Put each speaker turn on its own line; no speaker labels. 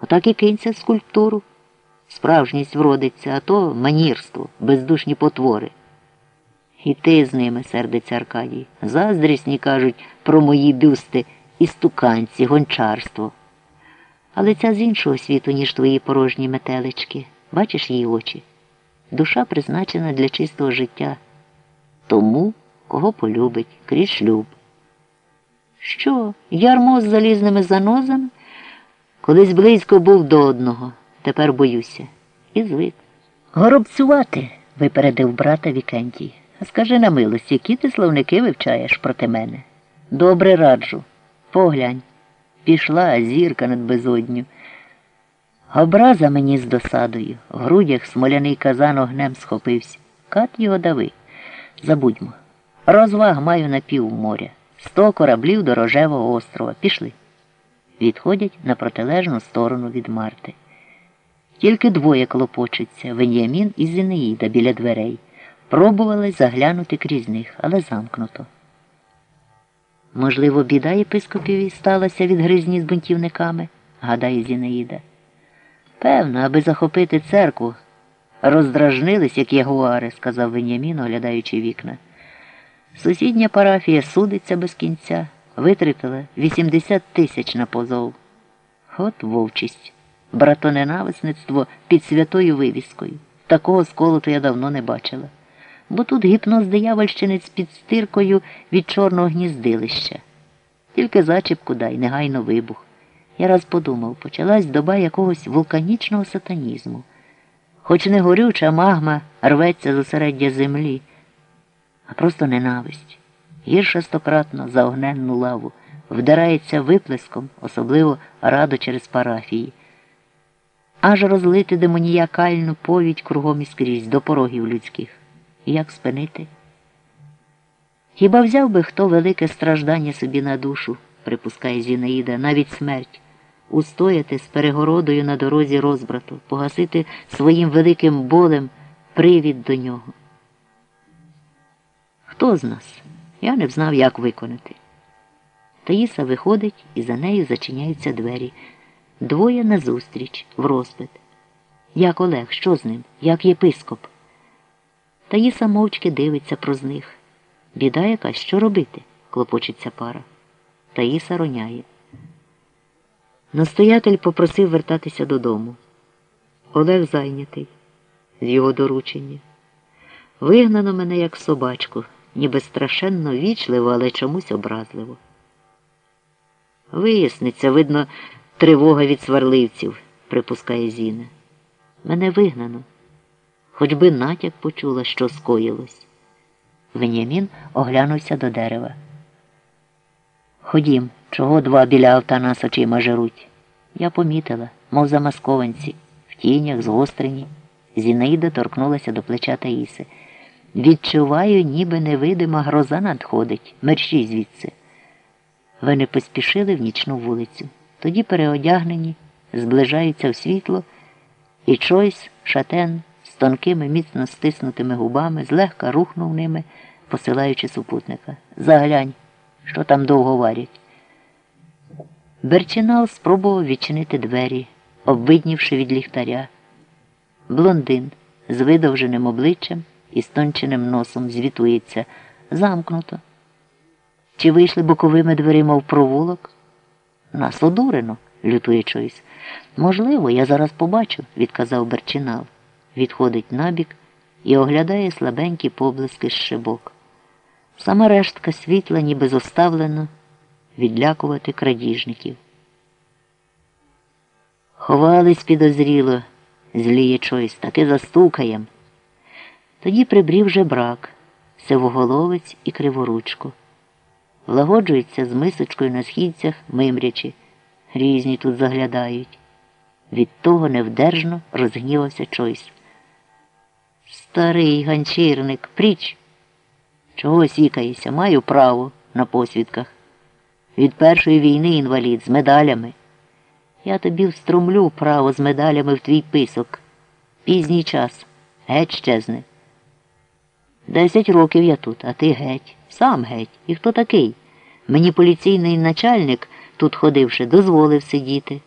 Отак і кинься скульптуру. Справжність вродиться, а то манірство, бездушні потвори. І ти з ними, сердиться Аркадій. Заздрісні кажуть про мої бюсти і стуканці, гончарство. Але ця з іншого світу, ніж твої порожні метелички. Бачиш її очі? Душа призначена для чистого життя. Тому, кого полюбить, крізь шлюб. Що, ярмо з залізними занозами? Колись близько був до одного, тепер боюся. І звик. Горобцювати, випередив брата Вікентій. Скажи на милость, які ти словники вивчаєш проти мене? Добре раджу. Поглянь. Пішла зірка над безодню. Образа мені з досадою. В грудях смоляний казан огнем схопився. Кат його дави. Забудьмо. Розваг маю на пів моря. Сто кораблів до рожевого острова. Пішли. Відходять на протилежну сторону від Марти. Тільки двоє клопочуться Веніамін і Зінеїда біля дверей. Пробували заглянути крізь них, але замкнуто. Можливо, біда єпископіві сталася від гризні з бунтівниками, гадає Зінаїда. Певно, аби захопити церкву. Роздражнились, як ягуари, сказав Веніамін, оглядаючи вікна. Сусідня парафія судиться без кінця, витратила 80 тисяч на позов. От вовчість, братоненависництво під святою вивіскою. Такого сколоту я давно не бачила. Бо тут гіпноз диявольщинець під стиркою від чорного гніздилища. Тільки зачіпку дай, негайно вибух. Я раз подумав, почалась доба якогось вулканічного сатанізму. Хоч не горюча магма рветься з осереддя землі, а просто ненависть. Гірша стократно за огненну лаву, вдирається виплеском, особливо радо через парафії. Аж розлити демоніякальну повідь кругом і скрізь до порогів людських. Як спинити? Хіба взяв би хто велике страждання собі на душу, припускає Зінаїда, навіть смерть, устояти з перегородою на дорозі розбрату, погасити своїм великим болем привід до нього. Хто з нас? Я не знав, як виконати. Таїса виходить і за нею зачиняються двері. Двоє назустріч, в розпит. Як Олег, що з ним? Як єпископ? Таїса мовчки дивиться проз них. Біда якась, що робити? клопочеться пара. Таїса роняє. Настоятель попросив вертатися додому. Олег зайнятий з його доручення. Вигнано мене як собачку, ніби страшенно вічливо, але чомусь образливо. Виясниться, видно, тривога від сварливців, припускає Зіна. Мене вигнано. Хоч би натяк почула, що скоїлось. Веніамін оглянувся до дерева. Ходім, чого два біля авта нас очима жируть. Я помітила, мов замаскованці, в тінях, згострені. Зінаїда торкнулася до плеча Таїси. Відчуваю, ніби невидима гроза надходить. Мерщій звідси. Вони поспішили в нічну вулицю. Тоді переодягнені, зближаються в світло, і Чойс, шатен з тонкими, міцно стиснутими губами, злегка рухнув ними, посилаючи супутника. Заглянь, що там довго варять. Берчинал спробував відчинити двері, обвиднівши від ліхтаря. Блондин з видовженим обличчям і стонченим носом звітується замкнуто. Чи вийшли боковими дверима в провулок? Нас одурено, лютує Чойс. Можливо, я зараз побачу, відказав Берчинал. Відходить набік і оглядає слабенькі поблиски з шибок. Сама рештка світла ніби зоставлена відлякувати крадіжників. Ховались підозріло, зліє Чойс, таки застукаєм. Тоді прибрів жебрак, сивоголовець і криворучку. Влагоджується з мисочкою на східцях, мимрячи, різні тут заглядають. Від того невдержно розгнівався Чойс. Старий ганчірник, пріч. Чого сікаєшся? Маю право на посвідках. Від першої війни інвалід з медалями. Я тобі встромлю право з медалями в твій писок. Пізній час. Геть щезне. Десять років я тут, а ти геть. Сам геть. І хто такий? Мені поліційний начальник, тут ходивши, дозволив сидіти.